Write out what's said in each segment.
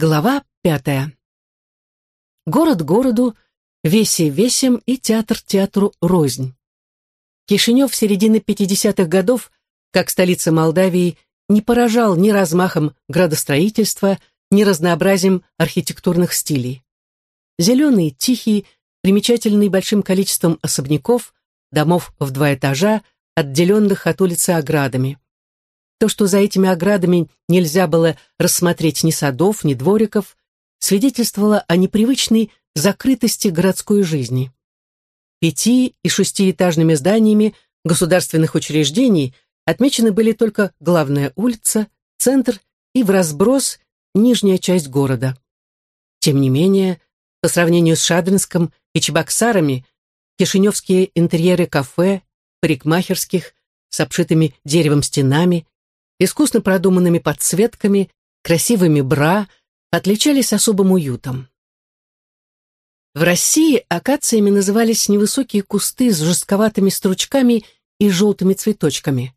Глава пятая. Город городу, веси весем и театр театру рознь. Кишинев середины 50-х годов, как столица Молдавии, не поражал ни размахом градостроительства, ни разнообразием архитектурных стилей. Зеленый, тихий, примечательный большим количеством особняков, домов в два этажа, отделенных от улицы оградами. То, что за этими оградами нельзя было рассмотреть ни садов, ни двориков, свидетельствовало о непривычной закрытости городской жизни. Пяти- и шестиэтажными зданиями государственных учреждений отмечены были только главная улица, центр и в разброс нижняя часть города. Тем не менее, по сравнению с Шадринском и Чебоксарами, кишиневские интерьеры кафе, парикмахерских, с обшитыми деревом стенами, искусно продуманными подсветками, красивыми бра, отличались особым уютом. В России акациями назывались невысокие кусты с жестковатыми стручками и желтыми цветочками.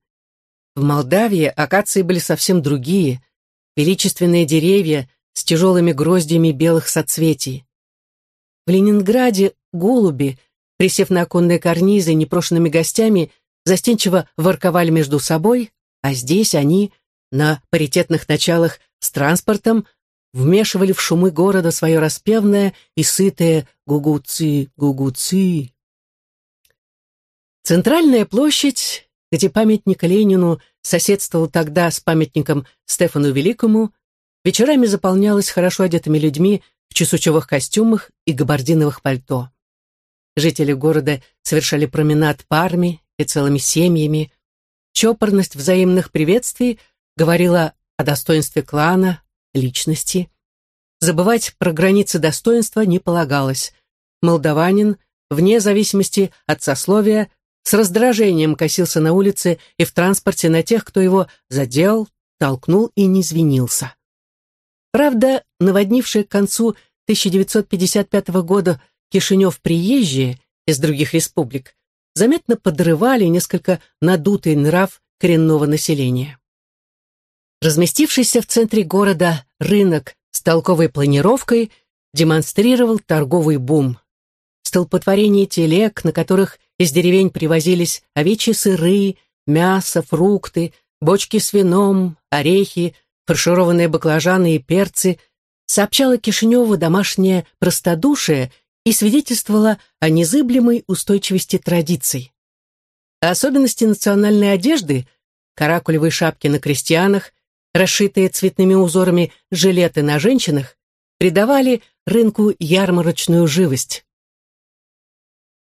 В Молдавии акации были совсем другие, величественные деревья с тяжелыми гроздьями белых соцветий. В Ленинграде голуби, присев на оконные карнизы непрошенными гостями, застенчиво ворковали между собой, а здесь они, на паритетных началах с транспортом, вмешивали в шумы города свое распевное и сытое гугуцы, гугуцы. Центральная площадь, где памятник Ленину соседствовал тогда с памятником Стефану Великому, вечерами заполнялась хорошо одетыми людьми в чесучевых костюмах и габардиновых пальто. Жители города совершали променад парами и целыми семьями, Чопорность взаимных приветствий говорила о достоинстве клана, личности. Забывать про границы достоинства не полагалось. Молдаванин, вне зависимости от сословия, с раздражением косился на улице и в транспорте на тех, кто его задел, толкнул и не извинился. Правда, наводнившие к концу 1955 года Кишинев приезжие из других республик заметно подрывали несколько надутый нрав коренного населения. Разместившийся в центре города рынок с толковой планировкой демонстрировал торговый бум. Столпотворение телег, на которых из деревень привозились овечьи сыры, мясо, фрукты, бочки с вином, орехи, фаршированные баклажаны и перцы, сообщало Кишиневу домашнее простодушие и свидетельствовала о незыблемой устойчивости традиций. особенности национальной одежды, каракулевые шапки на крестьянах, расшитые цветными узорами жилеты на женщинах, придавали рынку ярмарочную живость.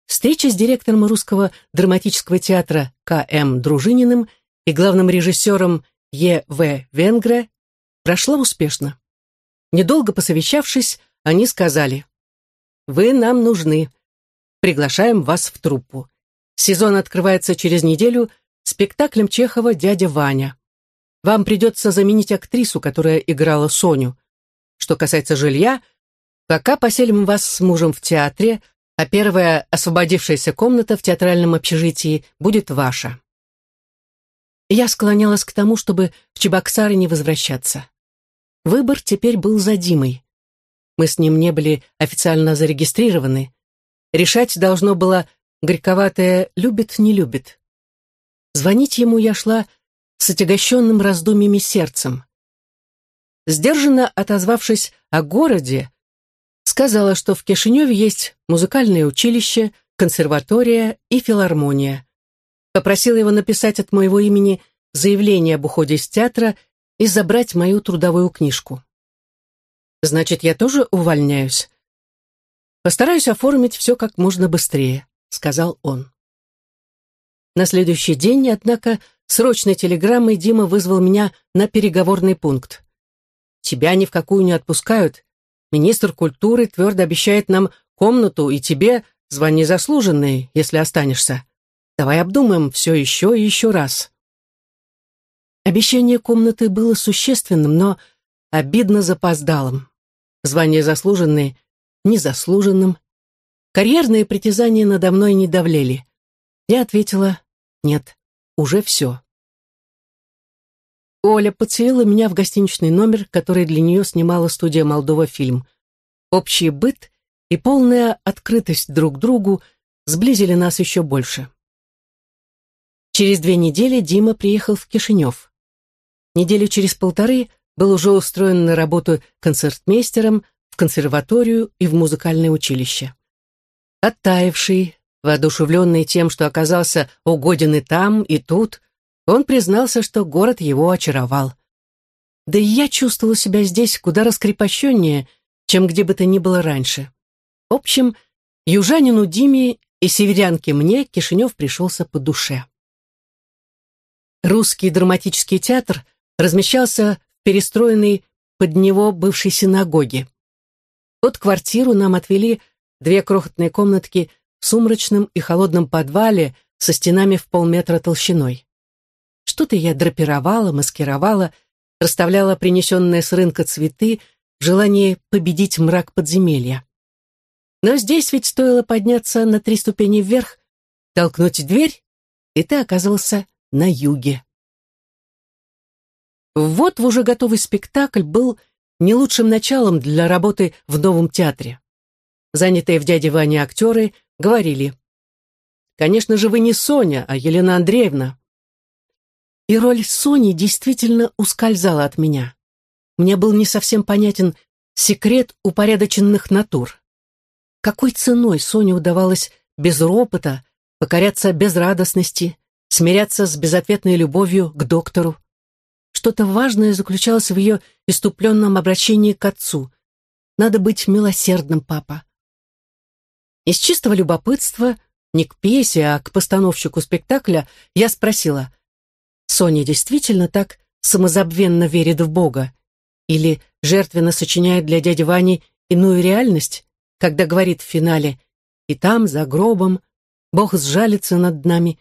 Встреча с директором русского драматического театра К.М. Дружининым и главным режиссером Е.В. Венгре прошла успешно. Недолго посовещавшись, они сказали вы нам нужны. Приглашаем вас в труппу. Сезон открывается через неделю спектаклем Чехова «Дядя Ваня». Вам придется заменить актрису, которая играла Соню. Что касается жилья, пока поселим вас с мужем в театре, а первая освободившаяся комната в театральном общежитии будет ваша. Я склонялась к тому, чтобы в Чебоксары не возвращаться. Выбор теперь был за Димой. Мы с ним не были официально зарегистрированы. Решать должно было горьковатое «любит-не любит». Звонить ему я шла с отягощенным раздумьями сердцем. Сдержанно отозвавшись о городе, сказала, что в Кишиневе есть музыкальное училище, консерватория и филармония. Попросила его написать от моего имени заявление об уходе из театра и забрать мою трудовую книжку. Значит, я тоже увольняюсь? Постараюсь оформить все как можно быстрее, сказал он. На следующий день, однако, срочной телеграммой Дима вызвал меня на переговорный пункт. Тебя ни в какую не отпускают. Министр культуры твердо обещает нам комнату и тебе звание заслуженное, если останешься. Давай обдумаем все еще и еще раз. Обещание комнаты было существенным, но обидно запоздалым. Звание заслуженное незаслуженным. Карьерные притязания надо мной не давлели. Я ответила «нет, уже все». Оля подселила меня в гостиничный номер, который для нее снимала студия «Молдова фильм». Общий быт и полная открытость друг другу сблизили нас еще больше. Через две недели Дима приехал в Кишинев. Неделю через полторы был уже устроен на работу концертмейстером в консерваторию и в музыкальное училище. Оттаивший, воодушевленный тем, что оказался угоден и там, и тут, он признался, что город его очаровал. Да и я чувствовала себя здесь куда раскрепощеннее, чем где бы то ни было раньше. В общем, южанину Диме и северянке мне Кишинев пришелся по душе. Русский драматический театр размещался перестроенной под него бывшей синагоге. Под квартиру нам отвели две крохотные комнатки в сумрачном и холодном подвале со стенами в полметра толщиной. Что-то я драпировала, маскировала, расставляла принесенные с рынка цветы в желании победить мрак подземелья. Но здесь ведь стоило подняться на три ступени вверх, толкнуть дверь, и ты оказывался на юге. Вот в уже готовый спектакль был не лучшим началом для работы в новом театре. Занятые в «Дяде Ване» актеры говорили, «Конечно же, вы не Соня, а Елена Андреевна». И роль Сони действительно ускользала от меня. Мне был не совсем понятен секрет упорядоченных натур. Какой ценой Соне удавалось без ропота покоряться безрадостности, смиряться с безответной любовью к доктору. Что-то важное заключалось в ее иступленном обращении к отцу. «Надо быть милосердным, папа». Из чистого любопытства, не к пьесе, а к постановщику спектакля, я спросила, «Соня действительно так самозабвенно верит в Бога? Или жертвенно сочиняет для дяди Вани иную реальность, когда говорит в финале «И там, за гробом, Бог сжалится над нами,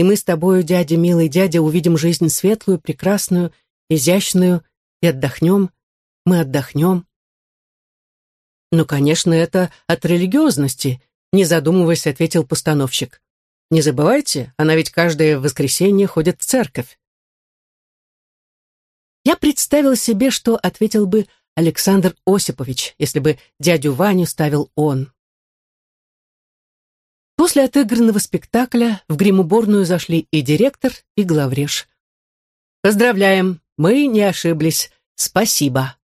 и мы с тобою, дядя, милый дядя, увидим жизнь светлую, прекрасную, изящную, и отдохнем, мы отдохнем. Ну, конечно, это от религиозности, не задумываясь, ответил постановщик. Не забывайте, она ведь каждое воскресенье ходит в церковь. Я представил себе, что ответил бы Александр Осипович, если бы дядю Ваню ставил он. После отыгранного спектакля в гримуборную зашли и директор, и главреж. «Поздравляем, мы не ошиблись. Спасибо».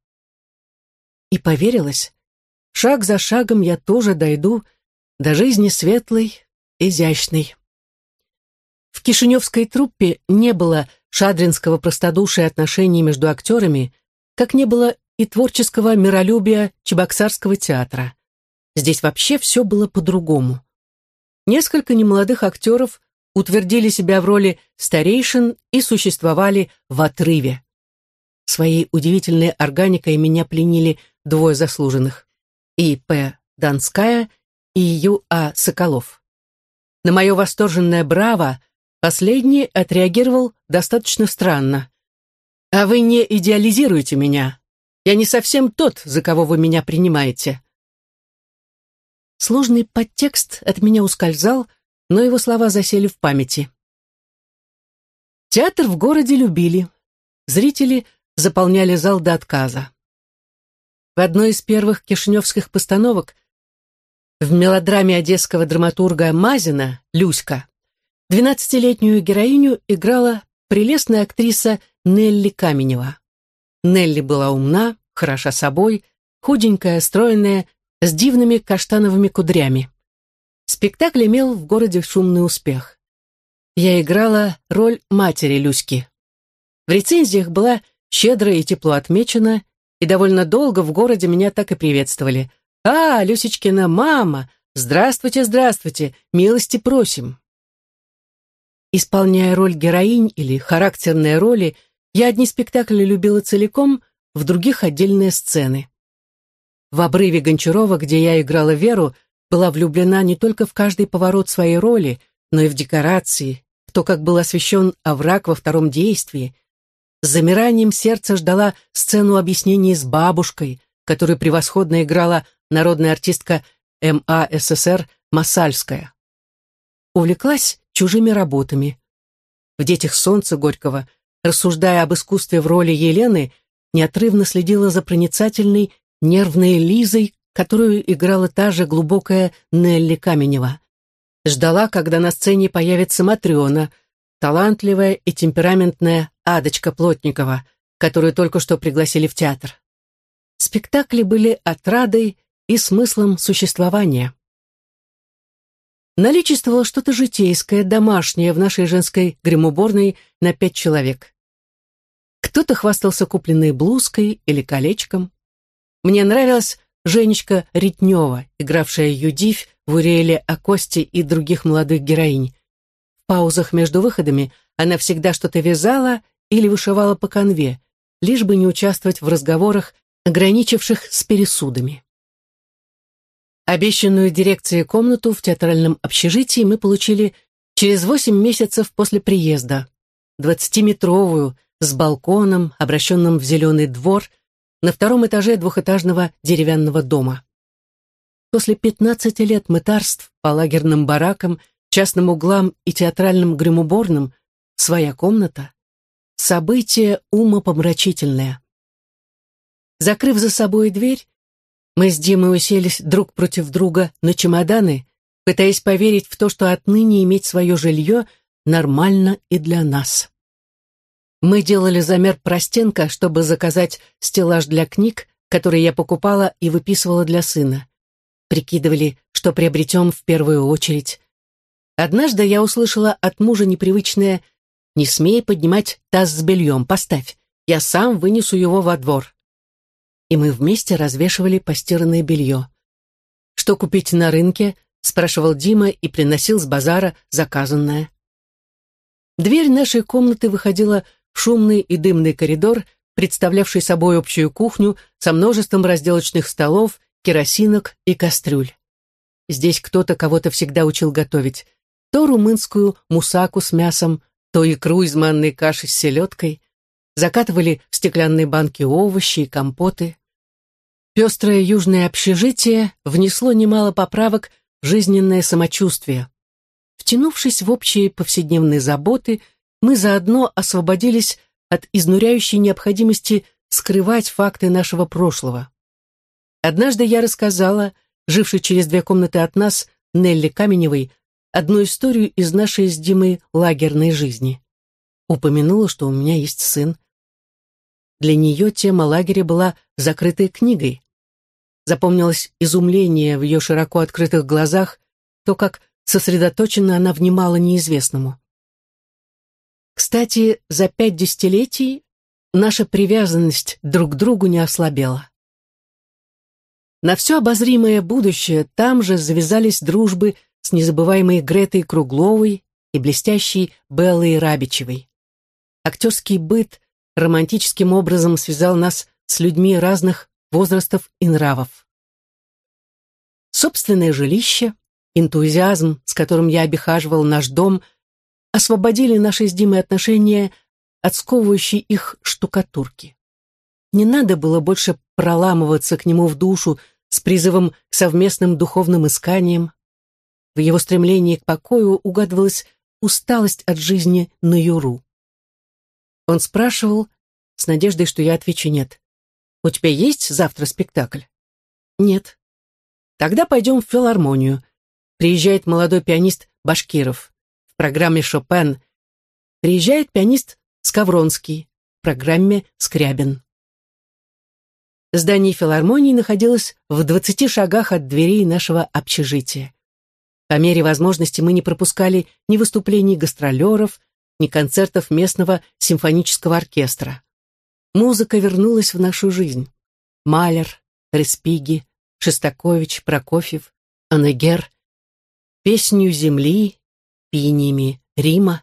И поверилась. Шаг за шагом я тоже дойду до жизни светлой, изящной. В кишиневской труппе не было шадринского простодушия отношений между актерами, как не было и творческого миролюбия Чебоксарского театра. Здесь вообще все было по-другому. Несколько немолодых актеров утвердили себя в роли старейшин и существовали в отрыве. Своей удивительной органикой меня пленили двое заслуженных. И. П. Донская и Ю. А. Соколов. На мое восторженное «Браво» последний отреагировал достаточно странно. «А вы не идеализируете меня. Я не совсем тот, за кого вы меня принимаете. Сложный подтекст от меня ускользал, но его слова засели в памяти. Театр в городе любили. Зрители заполняли зал до отказа. В одной из первых кишиневских постановок в мелодраме одесского драматурга Мазина «Люська» двенадцатилетнюю героиню играла прелестная актриса Нелли Каменева. Нелли была умна, хороша собой, худенькая, стройная, с дивными каштановыми кудрями. Спектакль имел в городе шумный успех. Я играла роль матери Люськи. В рецензиях была щедро и тепло отмечена, и довольно долго в городе меня так и приветствовали. «А, Люсечкина мама! Здравствуйте, здравствуйте! Милости просим!» Исполняя роль героинь или характерные роли, я одни спектакли любила целиком, в других отдельные сцены. В обрыве Гончарова, где я играла Веру, была влюблена не только в каждый поворот своей роли, но и в декорации, в то, как был освещен овраг во втором действии. С замиранием сердца ждала сцену объяснений с бабушкой, которую превосходно играла народная артистка МА СССР Масальская. Увлеклась чужими работами. В «Детях солнца» Горького рассуждая об искусстве в роли Елены, неотрывно следила за проницательной, нервной Лизой, которую играла та же глубокая Нелли Каменева. Ждала, когда на сцене появится Матрена, талантливая и темпераментная Адочка Плотникова, которую только что пригласили в театр. Спектакли были отрадой и смыслом существования. Наличествовало что-то житейское, домашнее в нашей женской гримуборной на пять человек. Кто-то хвастался купленной блузкой или колечком. Мне нравилась Женечка Ритнева, игравшая Юдивь в Уриэле о Косте и других молодых героинь. В паузах между выходами она всегда что-то вязала или вышивала по конве, лишь бы не участвовать в разговорах, ограничивших с пересудами. Обещанную дирекцией комнату в театральном общежитии мы получили через восемь месяцев после приезда. Двадцатиметровую, с балконом, обращенным в зеленый двор, на втором этаже двухэтажного деревянного дома. После пятнадцати лет мытарств по лагерным баракам, частным углам и театральным гримуборным своя комната — событие умопомрачительное. Закрыв за собой дверь, мы с Димой уселись друг против друга на чемоданы, пытаясь поверить в то, что отныне иметь свое жилье нормально и для нас. Мы делали замер простенка, чтобы заказать стеллаж для книг, который я покупала и выписывала для сына. Прикидывали, что приобретем в первую очередь. Однажды я услышала от мужа непривычное «Не смей поднимать таз с бельем, поставь, я сам вынесу его во двор» и мы вместе развешивали постиранное белье. «Что купить на рынке?» — спрашивал Дима и приносил с базара заказанное. Дверь нашей комнаты выходила шумный и дымный коридор, представлявший собой общую кухню со множеством разделочных столов, керосинок и кастрюль. Здесь кто-то кого-то всегда учил готовить. То румынскую мусаку с мясом, то икру из манной каши с селедкой, закатывали в стеклянные банки овощи и компоты. Пестрое южное общежитие внесло немало поправок в жизненное самочувствие. Втянувшись в общие повседневные заботы, мы заодно освободились от изнуряющей необходимости скрывать факты нашего прошлого. Однажды я рассказала, жившей через две комнаты от нас, Нелли Каменевой, одну историю из нашей с Димой лагерной жизни. Упомянула, что у меня есть сын, для нее тема лагеря была закрытой книгой. Запомнилось изумление в ее широко открытых глазах, то, как сосредоточенно она внимала неизвестному. Кстати, за пять десятилетий наша привязанность друг к другу не ослабела. На все обозримое будущее там же завязались дружбы с незабываемой Гретой Кругловой и блестящей Беллой Рабичевой. Актерский быт романтическим образом связал нас с людьми разных возрастов и нравов. Собственное жилище, энтузиазм, с которым я обихаживал наш дом, освободили наши с Димой отношения от сковывающей их штукатурки. Не надо было больше проламываться к нему в душу с призывом к совместным духовным исканиям. В его стремлении к покою угадывалась усталость от жизни на юру. Он спрашивал, с надеждой, что я отвечу «нет». «У тебя есть завтра спектакль?» «Нет». «Тогда пойдем в филармонию. Приезжает молодой пианист Башкиров. Программе «Шопен». Приезжает пианист Скавронский. В программе «Скрябин». Здание филармонии находилось в двадцати шагах от дверей нашего общежития. По мере возможности мы не пропускали ни выступлений гастролеров, ни концертов местного симфонического оркестра. Музыка вернулась в нашу жизнь. Малер, Респиги, Шестакович, Прокофьев, Анегер, песню земли, пениями Рима.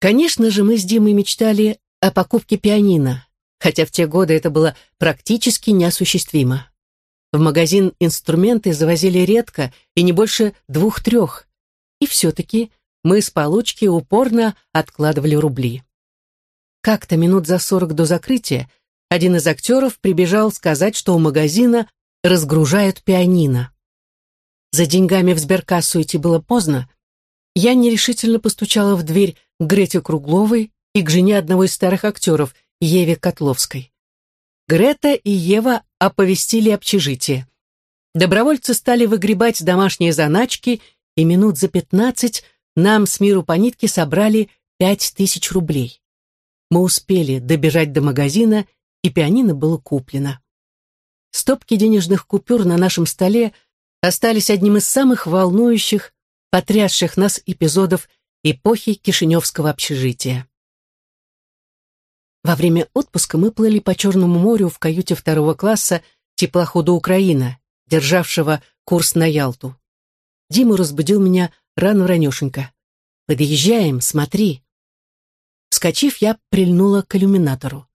Конечно же, мы с Димой мечтали о покупке пианино, хотя в те годы это было практически неосуществимо. В магазин инструменты завозили редко и не больше двух-трех. И все-таки мы с получки упорно откладывали рубли. Как-то минут за сорок до закрытия один из актеров прибежал сказать, что у магазина разгружают пианино. За деньгами в сберкассу идти было поздно. Я нерешительно постучала в дверь к Грете Кругловой, и к жене одного из старых актеров, Еве Котловской. Грета и Ева оповестили общежитие. Добровольцы стали выгребать домашние заначки, и минут за пятнадцать нам с миру по нитке собрали пять тысяч рублей. Мы успели добежать до магазина, и пианино было куплено. Стопки денежных купюр на нашем столе остались одним из самых волнующих, потрясших нас эпизодов эпохи Кишиневского общежития. Во время отпуска мы плыли по Черному морю в каюте второго класса теплохода «Украина», державшего курс на Ялту. Дима разбудил меня рано-ранешенько. «Подъезжаем, смотри». Вскочив, я прильнула к иллюминатору.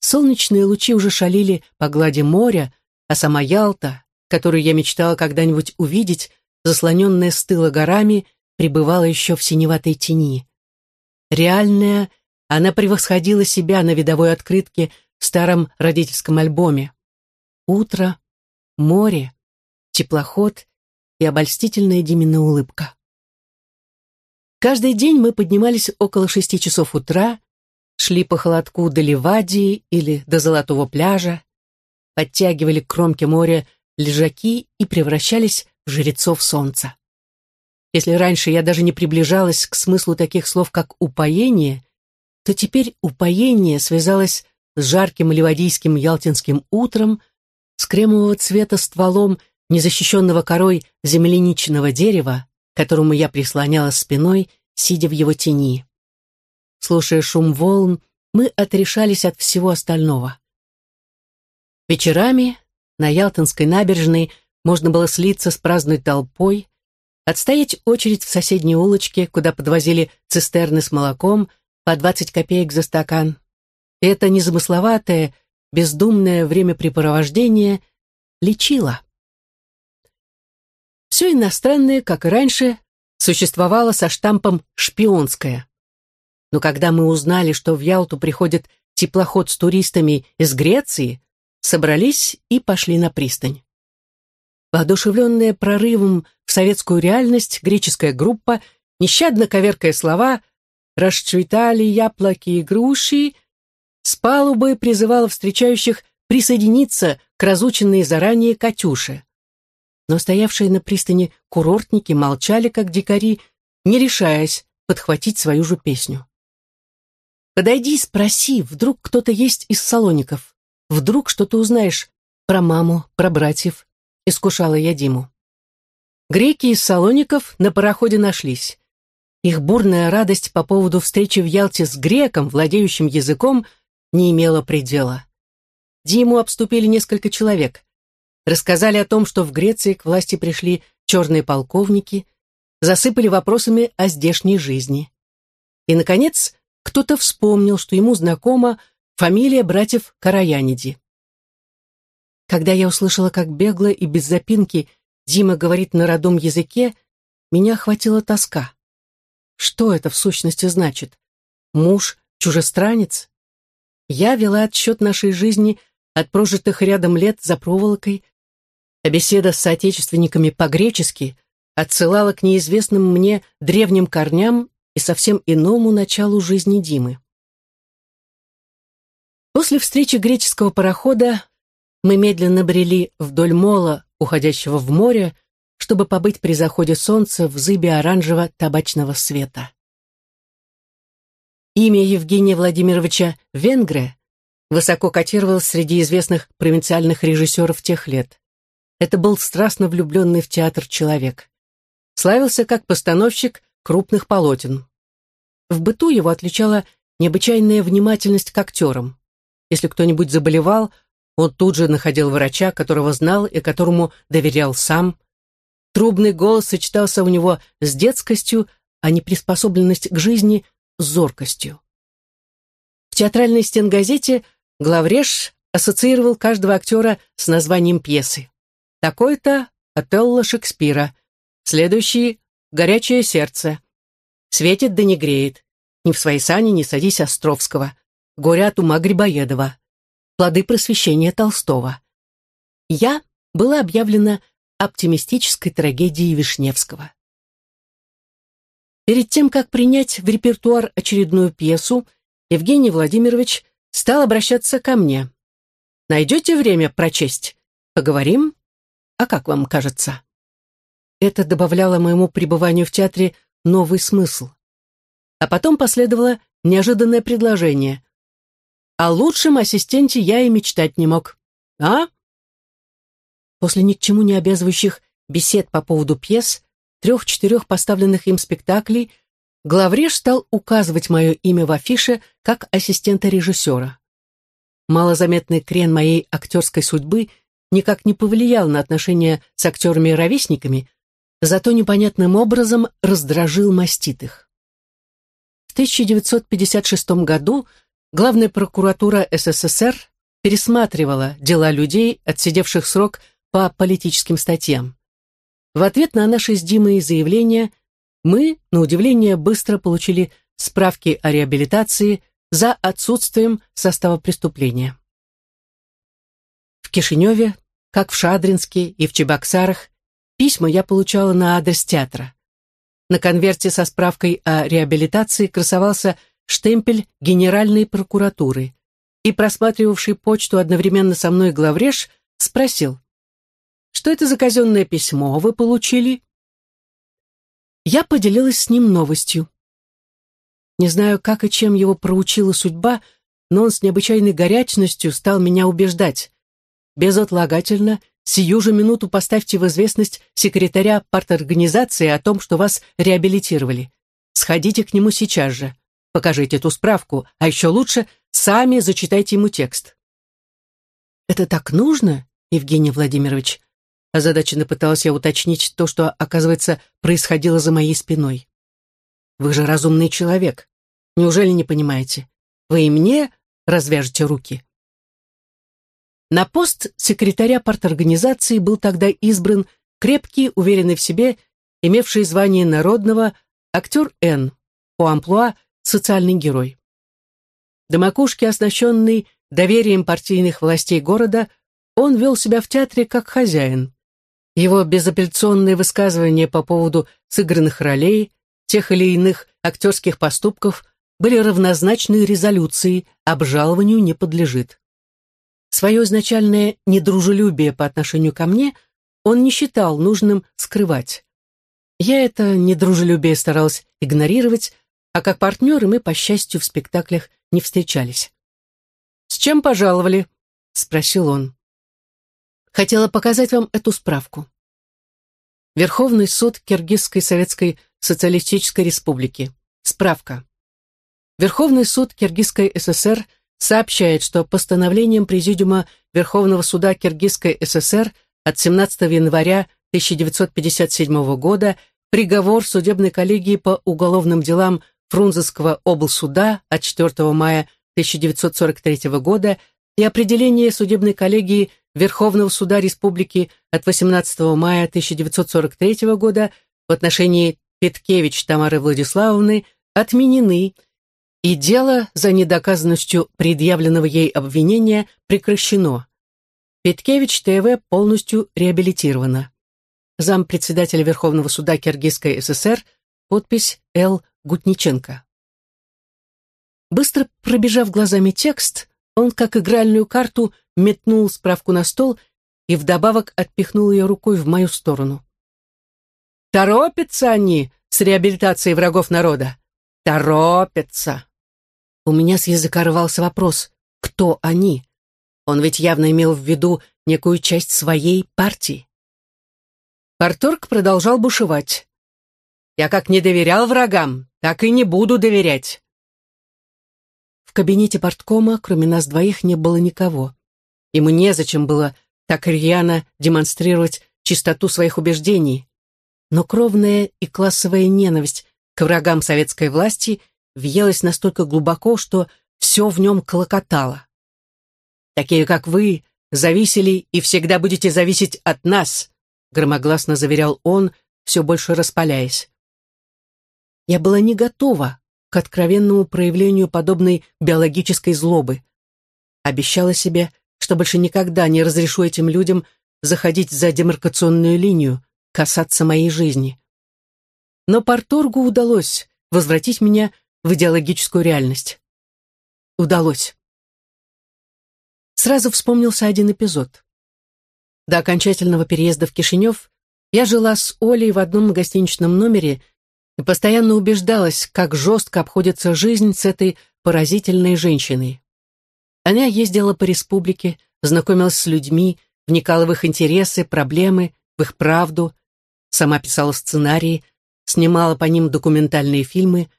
Солнечные лучи уже шалили по глади моря, а сама Ялта, которую я мечтала когда-нибудь увидеть, заслоненная с тыла горами, пребывала еще в синеватой тени. Реальная, она превосходила себя на видовой открытке в старом родительском альбоме. Утро, море, теплоход и обольстительная Димина улыбка. Каждый день мы поднимались около шести часов утра, шли по холодку до Ливадии или до Золотого пляжа, подтягивали к кромке моря лежаки и превращались жрецов солнца. Если раньше я даже не приближалась к смыслу таких слов, как «упоение», то теперь упоение связалось с жарким ливадийским ялтинским утром, с кремового цвета стволом незащищенного корой земляничного дерева, которому я прислоняла спиной, сидя в его тени. Слушая шум волн, мы отрешались от всего остального. Вечерами на Ялтинской набережной можно было слиться с праздной толпой, отстоять очередь в соседней улочке, куда подвозили цистерны с молоком по 20 копеек за стакан. И это незамысловатое, бездумное времяпрепровождение лечило. Все иностранное, как и раньше, существовало со штампом «шпионское». Но когда мы узнали, что в Ялту приходит теплоход с туристами из Греции, собрались и пошли на пристань. Воодушевленная прорывом в советскую реальность, греческая группа, нещадно коверкая слова «расцветали яблоки и груши», с палубы призывала встречающих присоединиться к разученной заранее «Катюше». Но стоявшие на пристани курортники молчали, как дикари, не решаясь подхватить свою же песню. Подойди и спроси, вдруг кто-то есть из салоников. Вдруг что-то узнаешь про маму, про братьев. Искушала я Диму. Греки из салоников на пароходе нашлись. Их бурная радость по поводу встречи в Ялте с греком, владеющим языком, не имела предела. Диму обступили несколько человек. Рассказали о том, что в Греции к власти пришли черные полковники, засыпали вопросами о здешней жизни. И, наконец, кто-то вспомнил, что ему знакома фамилия братьев Караяниди. Когда я услышала, как бегло и без запинки Дима говорит на родом языке, меня охватила тоска. Что это в сущности значит? Муж, чужестранец? Я вела отсчет нашей жизни от прожитых рядом лет за проволокой, а беседа с соотечественниками по-гречески отсылала к неизвестным мне древним корням и совсем иному началу жизни Димы. После встречи греческого парохода мы медленно брели вдоль мола, уходящего в море, чтобы побыть при заходе солнца в зыбе оранжево-табачного света. Имя Евгения Владимировича Венгре высоко котировалось среди известных провинциальных режиссеров тех лет. Это был страстно влюбленный в театр человек. Славился как постановщик крупных полотен. В быту его отличала необычайная внимательность к актерам. Если кто-нибудь заболевал, он тут же находил врача, которого знал и которому доверял сам. Трубный голос сочетался у него с детскостью, а неприспособленность к жизни — с зоркостью. В театральной стенгазете главреж ассоциировал каждого актера с названием пьесы. Такой-то — Отелло Шекспира, следующий — Горячее сердце, Светит да не греет. Ни в свои сани не садись Островского. Горе от ума Грибоедова. Плоды просвещения Толстого. Я была объявлена оптимистической трагедией Вишневского. Перед тем, как принять в репертуар очередную пьесу, Евгений Владимирович стал обращаться ко мне. «Найдете время прочесть? Поговорим? А как вам кажется?» Это добавляло моему пребыванию в театре новый смысл. А потом последовало неожиданное предложение. О лучшем ассистенте я и мечтать не мог. А? После ни к чему не обязывающих бесед по поводу пьес, трех-четырех поставленных им спектаклей, главреж стал указывать мое имя в афише как ассистента режиссера. Малозаметный крен моей актерской судьбы никак не повлиял на отношения с актерами-ровесниками, зато непонятным образом раздражил маститых. В 1956 году главная прокуратура СССР пересматривала дела людей, отсидевших срок по политическим статьям. В ответ на наши с Димой заявления мы, на удивление, быстро получили справки о реабилитации за отсутствием состава преступления. В Кишиневе, как в Шадринске и в Чебоксарах, письма я получала на адрес театра. На конверте со справкой о реабилитации красовался штемпель Генеральной прокуратуры, и просматривавший почту одновременно со мной главреж спросил, что это за казенное письмо вы получили?» Я поделилась с ним новостью. Не знаю, как и чем его проучила судьба, но он с необычайной горячностью стал меня убеждать. Безотлагательно, сию же минуту поставьте в известность секретаря парторганизации о том, что вас реабилитировали. Сходите к нему сейчас же. Покажите эту справку, а еще лучше сами зачитайте ему текст. «Это так нужно, Евгений Владимирович?» Озадаченно пыталась я уточнить то, что, оказывается, происходило за моей спиной. «Вы же разумный человек. Неужели не понимаете? Вы и мне развяжете руки?» На пост секретаря парторганизации был тогда избран крепкий, уверенный в себе, имевший звание народного актер Н, по амплуа социальный герой. До макушки оснащенный доверием партийных властей города, он вел себя в театре как хозяин. Его безапелляционные высказывания по поводу сыгранных ролей, тех или иных актерских поступков были равнозначны резолюции, обжалованию не подлежит. Свое изначальное недружелюбие по отношению ко мне он не считал нужным скрывать. Я это недружелюбие старалась игнорировать, а как партнеры мы, по счастью, в спектаклях не встречались. «С чем пожаловали?» — спросил он. Хотела показать вам эту справку. Верховный суд Киргизской Советской Социалистической Республики. Справка. Верховный суд Киргизской ССР сообщает, что постановлением Президиума Верховного суда Киргизской ССР от 17 января 1957 года приговор судебной коллегии по уголовным делам Фрунзенского облсуда от 4 мая 1943 года и определение судебной коллегии Верховного суда Республики от 18 мая 1943 года в отношении Петкевич Тамары Владиславовны отменены, и дело за недоказанностью предъявленного ей обвинения прекращено. Петкевич ТВ полностью реабилитирована. Зампредседателя Верховного суда Киргизской ССР, подпись Л. Гутниченко. Быстро пробежав глазами текст, он, как игральную карту, метнул справку на стол и вдобавок отпихнул ее рукой в мою сторону. «Торопятся они с реабилитацией врагов народа! Торопятся!» У меня с языка рвался вопрос, кто они? Он ведь явно имел в виду некую часть своей партии. Парторг продолжал бушевать. «Я как не доверял врагам, так и не буду доверять. В кабинете порткома, кроме нас двоих, не было никого. Ему незачем было так рьяно демонстрировать чистоту своих убеждений. Но кровная и классовая ненависть к врагам советской власти въелась настолько глубоко, что все в нем клокотало. «Такие, как вы, зависели и всегда будете зависеть от нас», громогласно заверял он, все больше распаляясь. Я была не готова к откровенному проявлению подобной биологической злобы. Обещала себе, что больше никогда не разрешу этим людям заходить за демаркационную линию, касаться моей жизни. но Порторгу удалось возвратить меня в идеологическую реальность. Удалось. Сразу вспомнился один эпизод. До окончательного переезда в Кишинев я жила с Олей в одном гостиничном номере и постоянно убеждалась, как жестко обходится жизнь с этой поразительной женщиной. Она ездила по республике, знакомилась с людьми, вникала в их интересы, проблемы, в их правду, сама писала сценарии, снимала по ним документальные фильмы.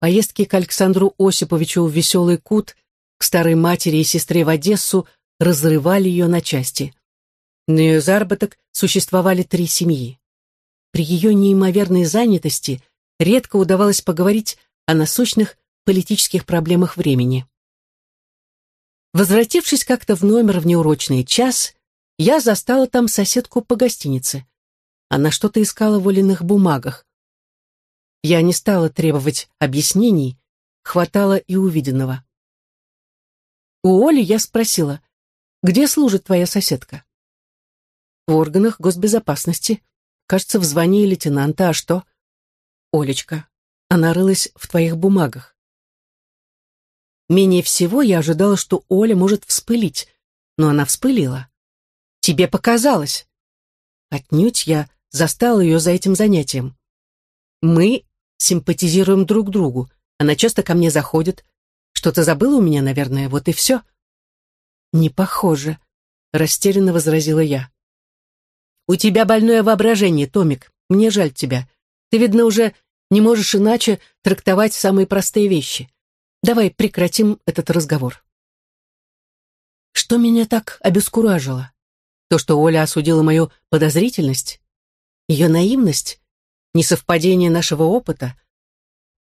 Поездки к Александру Осиповичу в Веселый Кут, к старой матери и сестре в Одессу разрывали ее на части. На ее заработок существовали три семьи. При ее неимоверной занятости редко удавалось поговорить о насущных политических проблемах времени. Возвратившись как-то в номер в неурочный час, я застала там соседку по гостинице. Она что-то искала в Олиных бумагах. Я не стала требовать объяснений, хватало и увиденного. У Оли я спросила, где служит твоя соседка? В органах госбезопасности. Кажется, в звании лейтенанта, а что? Олечка, она рылась в твоих бумагах. Менее всего я ожидала, что Оля может вспылить, но она вспылила. Тебе показалось. Отнюдь я застала ее за этим занятием. Мы симпатизируем друг другу. Она часто ко мне заходит. Что-то забыла у меня, наверное, вот и все. Не похоже, растерянно возразила я. У тебя больное воображение, Томик. Мне жаль тебя. Ты, видно, уже не можешь иначе трактовать самые простые вещи. Давай прекратим этот разговор. Что меня так обескуражило? То, что Оля осудила мою подозрительность? Ее наивность? Несовпадение нашего опыта?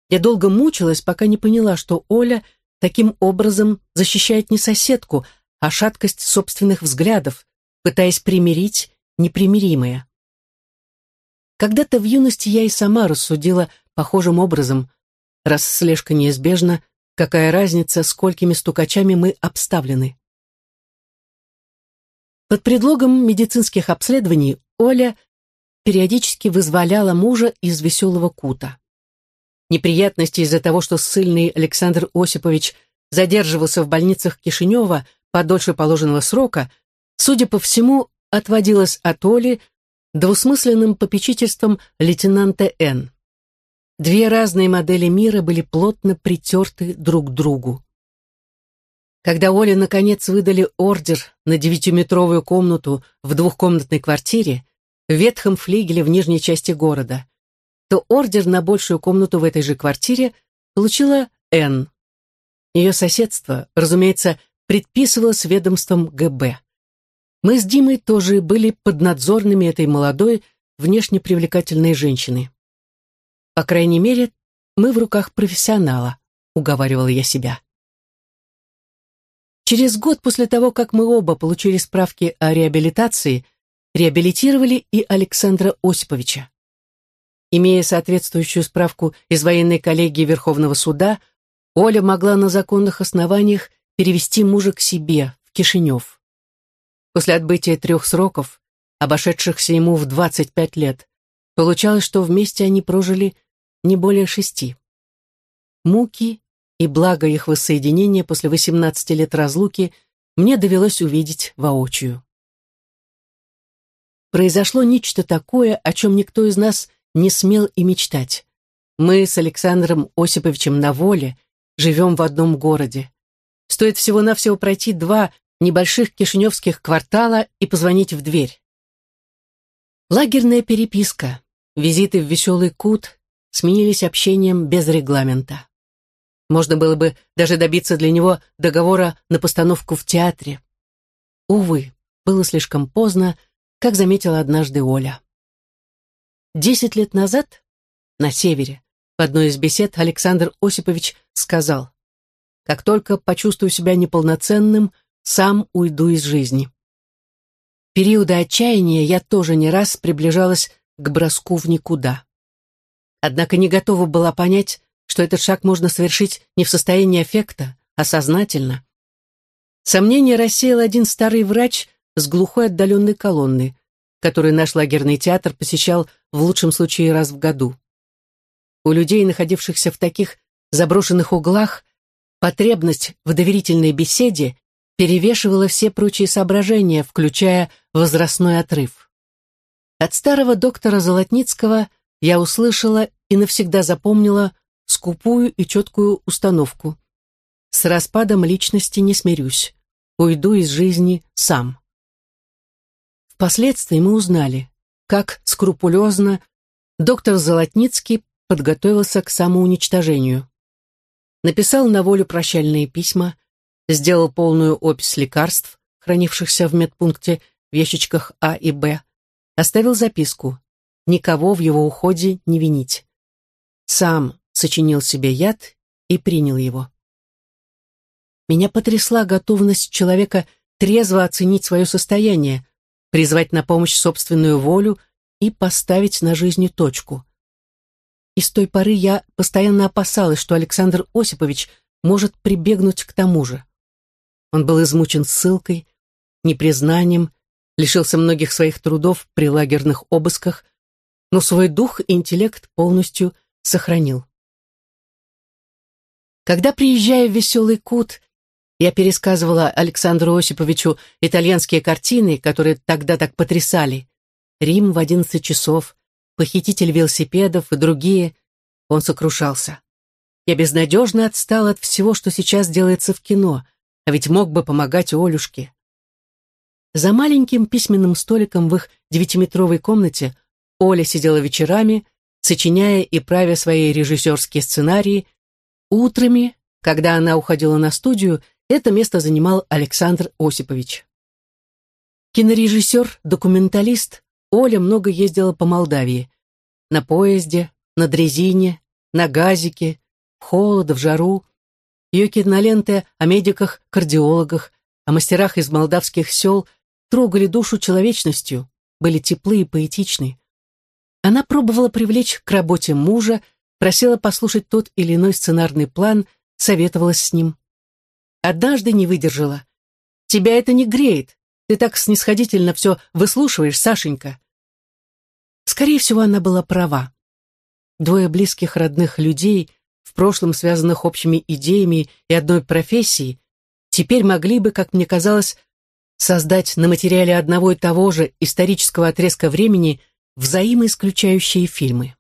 Я долго мучилась, пока не поняла, что Оля таким образом защищает не соседку, а шаткость собственных взглядов, пытаясь примирить непримиримое. Когда-то в юности я и сама рассудила похожим образом, раз слежка неизбежна, какая разница, сколькими стукачами мы обставлены. Под предлогом медицинских обследований Оля периодически вызволяла мужа из веселого кута. Неприятности из-за того, что ссыльный Александр Осипович задерживался в больницах Кишинева подольше положенного срока, судя по всему, отводилась от Оли двусмысленным попечительством лейтенанта Н. Две разные модели мира были плотно притерты друг к другу. Когда Оле, наконец, выдали ордер на девятиметровую комнату в двухкомнатной квартире в ветхом флигеле в нижней части города, то ордер на большую комнату в этой же квартире получила Н. Ее соседство, разумеется, предписывалось ведомством ГБ. Мы с Димой тоже были поднадзорными этой молодой, внешне привлекательной женщины. По крайней мере, мы в руках профессионала, уговаривала я себя. Через год после того, как мы оба получили справки о реабилитации, реабилитировали и Александра Осиповича. Имея соответствующую справку из военной коллегии Верховного суда, Оля могла на законных основаниях перевести мужа к себе, в Кишинев. После отбытия трех сроков, обошедшихся ему в 25 лет, получалось, что вместе они прожили не более шести. Муки и благо их воссоединения после 18 лет разлуки мне довелось увидеть воочию. Произошло нечто такое, о чем никто из нас не смел и мечтать. Мы с Александром Осиповичем на воле живем в одном городе. Стоит всего-навсего пройти два небольших кишиневских квартала и позвонить в дверь. Лагерная переписка, визиты в веселый кут сменились общением без регламента. Можно было бы даже добиться для него договора на постановку в театре. Увы, было слишком поздно, как заметила однажды Оля. Десять лет назад, на севере, в одной из бесед Александр Осипович сказал, «Как только почувствую себя неполноценным, сам уйду из жизни. В периоды отчаяния я тоже не раз приближалась к броску в никуда. Однако не готова была понять, что этот шаг можно совершить не в состоянии эффекта, а сознательно. Сомнение рассеял один старый врач с глухой отдаленной колонны, который наш лагерный театр посещал в лучшем случае раз в году. У людей, находившихся в таких заброшенных углах, потребность в доверительной беседе перевешивала все прочие соображения, включая возрастной отрыв. От старого доктора Золотницкого я услышала и навсегда запомнила скупую и четкую установку. С распадом личности не смирюсь, уйду из жизни сам. Впоследствии мы узнали, как скрупулезно доктор Золотницкий подготовился к самоуничтожению. Написал на волю прощальные письма, сделал полную опись лекарств, хранившихся в медпункте в ящичках А и Б, оставил записку «Никого в его уходе не винить». Сам сочинил себе яд и принял его. Меня потрясла готовность человека трезво оценить свое состояние, призвать на помощь собственную волю и поставить на жизни точку. И с той поры я постоянно опасалась, что Александр Осипович может прибегнуть к тому же. Он был измучен ссылкой, непризнанием, лишился многих своих трудов при лагерных обысках, но свой дух и интеллект полностью сохранил. Когда, приезжая в Веселый Кут, я пересказывала Александру Осиповичу итальянские картины, которые тогда так потрясали. «Рим в одиннадцать часов», «Похититель велосипедов» и другие, он сокрушался. Я безнадежно отстал от всего, что сейчас делается в кино, а ведь мог бы помогать Олюшке. За маленьким письменным столиком в их девятиметровой комнате Оля сидела вечерами, сочиняя и правя свои режиссерские сценарии. Утрами, когда она уходила на студию, это место занимал Александр Осипович. Кинорежиссер, документалист, Оля много ездила по Молдавии. На поезде, на дрезине, на газике, в холод, в жару. Ее киноленты о медиках-кардиологах, о мастерах из молдавских сел трогали душу человечностью, были теплы и поэтичны. Она пробовала привлечь к работе мужа, просила послушать тот или иной сценарный план, советовалась с ним. Однажды не выдержала. «Тебя это не греет. Ты так снисходительно все выслушиваешь, Сашенька». Скорее всего, она была права. Двое близких родных людей, в прошлом связанных общими идеями и одной профессией, теперь могли бы, как мне казалось, создать на материале одного и того же исторического отрезка времени взаимоисключающие фильмы.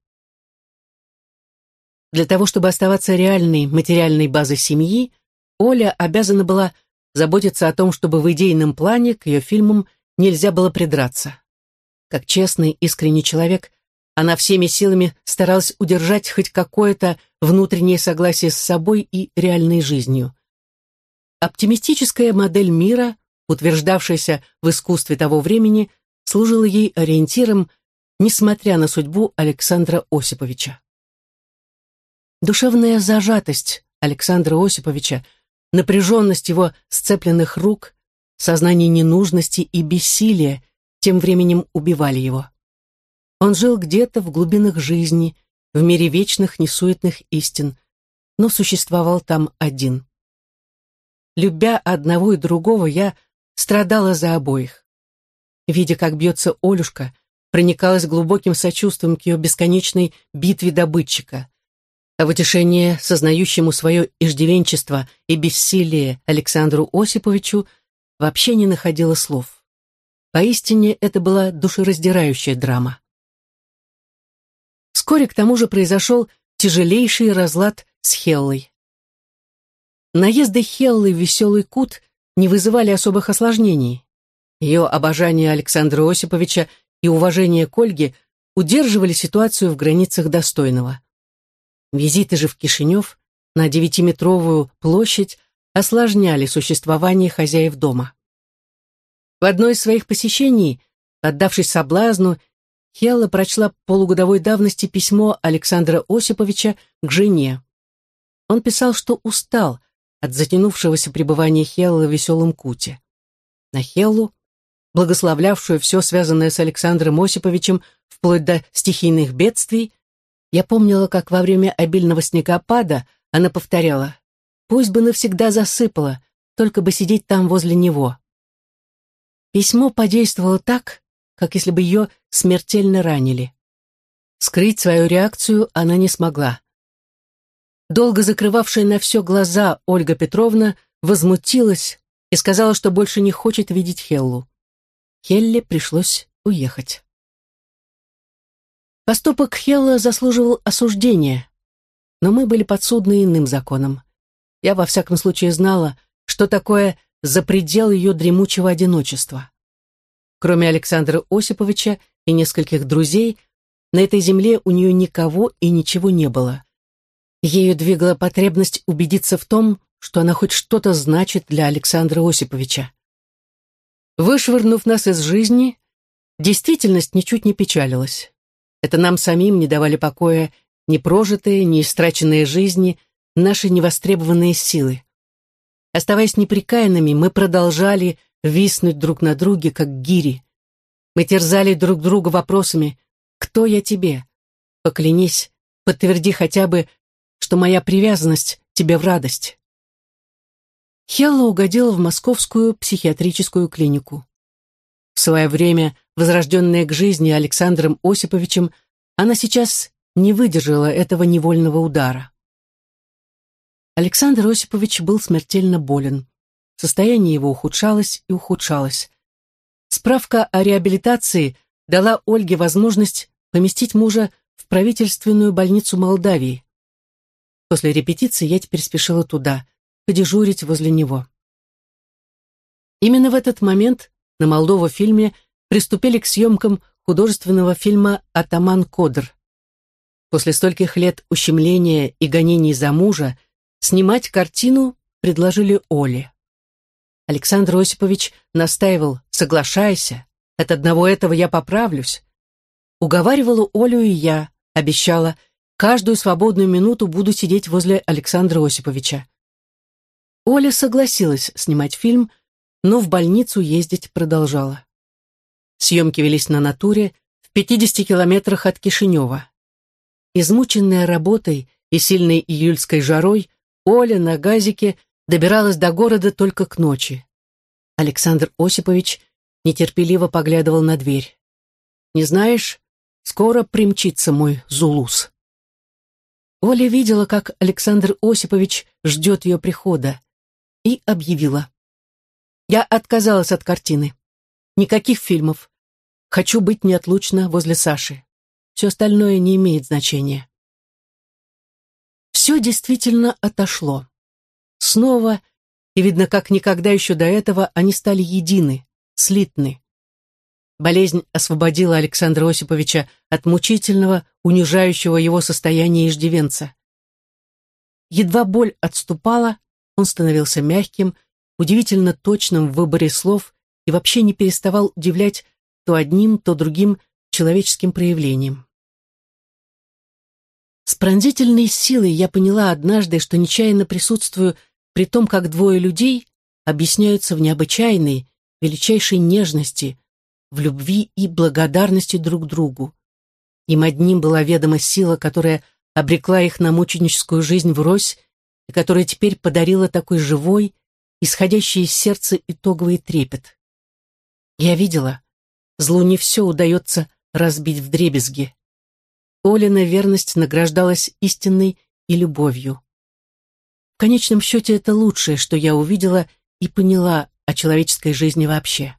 Для того, чтобы оставаться реальной материальной базой семьи, Оля обязана была заботиться о том, чтобы в идейном плане к ее фильмам нельзя было придраться. Как честный, искренний человек, она всеми силами старалась удержать хоть какое-то внутреннее согласие с собой и реальной жизнью. Оптимистическая модель мира, утверждавшаяся в искусстве того времени, служила ей ориентиром, несмотря на судьбу Александра Осиповича. Душевная зажатость Александра Осиповича, напряженность его сцепленных рук, сознание ненужности и бессилия тем временем убивали его. Он жил где-то в глубинах жизни, в мире вечных несуетных истин, но существовал там один. Любя одного и другого, я страдала за обоих. Видя, как бьется Олюшка, проникалась глубоким сочувствием к ее бесконечной битве добытчика. А в утешение сознающему свое иждивенчество и бессилие Александру Осиповичу вообще не находила слов. Поистине это была душераздирающая драма. Вскоре к тому же произошел тяжелейший разлад с Хеллой. Наезды Хеллы в веселый кут не вызывали особых осложнений. Ее обожание Александра Осиповича и уважение к Ольге удерживали ситуацию в границах достойного. Визиты же в Кишинев на девятиметровую площадь осложняли существование хозяев дома. В одно из своих посещений, отдавшись соблазну, Хелла прочла полугодовой давности письмо Александра Осиповича к жене. Он писал, что устал от затянувшегося пребывания Хеллы в веселом куте. На Хеллу, благословлявшую все связанное с Александром Осиповичем вплоть до стихийных бедствий, я помнила, как во время обильного снегопада она повторяла «Пусть бы навсегда засыпало, только бы сидеть там возле него». Письмо подействовало так, как если бы ее смертельно ранили. Скрыть свою реакцию она не смогла. Долго закрывавшая на все глаза Ольга Петровна возмутилась и сказала, что больше не хочет видеть Хеллу. Хелле пришлось уехать. Поступок Хелла заслуживал осуждения, но мы были подсудны иным законам. Я во всяком случае знала, что такое за предел ее дремучего одиночества. Кроме Александра Осиповича и нескольких друзей, на этой земле у нее никого и ничего не было. Ею двигала потребность убедиться в том, что она хоть что-то значит для Александра Осиповича. Вышвырнув нас из жизни, действительность ничуть не печалилась. Это нам самим не давали покоя ни прожитые, ни истраченные жизни, наши невостребованные силы. Оставаясь неприкаянными, мы продолжали виснуть друг на друге, как гири. Мы терзали друг друга вопросами «Кто я тебе?» Поклянись, подтверди хотя бы, что моя привязанность тебе в радость. Хелла угодила в московскую психиатрическую клинику. В свое время, возрожденная к жизни Александром Осиповичем, она сейчас не выдержала этого невольного удара. Александр Осипович был смертельно болен. Состояние его ухудшалось и ухудшалось. Справка о реабилитации дала Ольге возможность поместить мужа в правительственную больницу Молдавии. После репетиции я теперь спешила туда, подежурить возле него. Именно в этот момент на Молдово-фильме приступили к съемкам художественного фильма «Атаман Кодр». После стольких лет ущемления и гонений за мужа снимать картину предложили Оле. Александр Осипович настаивал «Соглашайся, от одного этого я поправлюсь». Уговаривала Олю и я, обещала, каждую свободную минуту буду сидеть возле Александра Осиповича. Оля согласилась снимать фильм, но в больницу ездить продолжала. Съемки велись на натуре в 50 километрах от Кишинева. Измученная работой и сильной июльской жарой, Оля на газике добиралась до города только к ночи. Александр Осипович нетерпеливо поглядывал на дверь. «Не знаешь, скоро примчится мой Зулус». Оля видела, как Александр Осипович ждет ее прихода, и объявила. «Я отказалась от картины. Никаких фильмов. Хочу быть неотлучно возле Саши. Все остальное не имеет значения». Все действительно отошло. Снова, и видно, как никогда еще до этого, они стали едины, слитны. Болезнь освободила Александра Осиповича от мучительного, унижающего его состояния иждивенца. Едва боль отступала, он становился мягким, удивительно точным в выборе слов и вообще не переставал удивлять то одним, то другим человеческим проявлением. С пронзительной силой я поняла однажды, что нечаянно присутствую при том, как двое людей объясняются в необычайной, величайшей нежности, в любви и благодарности друг другу. Им одним была ведома сила, которая обрекла их на мученическую жизнь врозь и которая теперь подарила такой живой, исходящий из сердца итоговый трепет. Я видела, злу не все удается разбить в дребезги. Олина верность награждалась истинной и любовью. Конечном счете это лучшее, что я увидела и поняла о человеческой жизни вообще.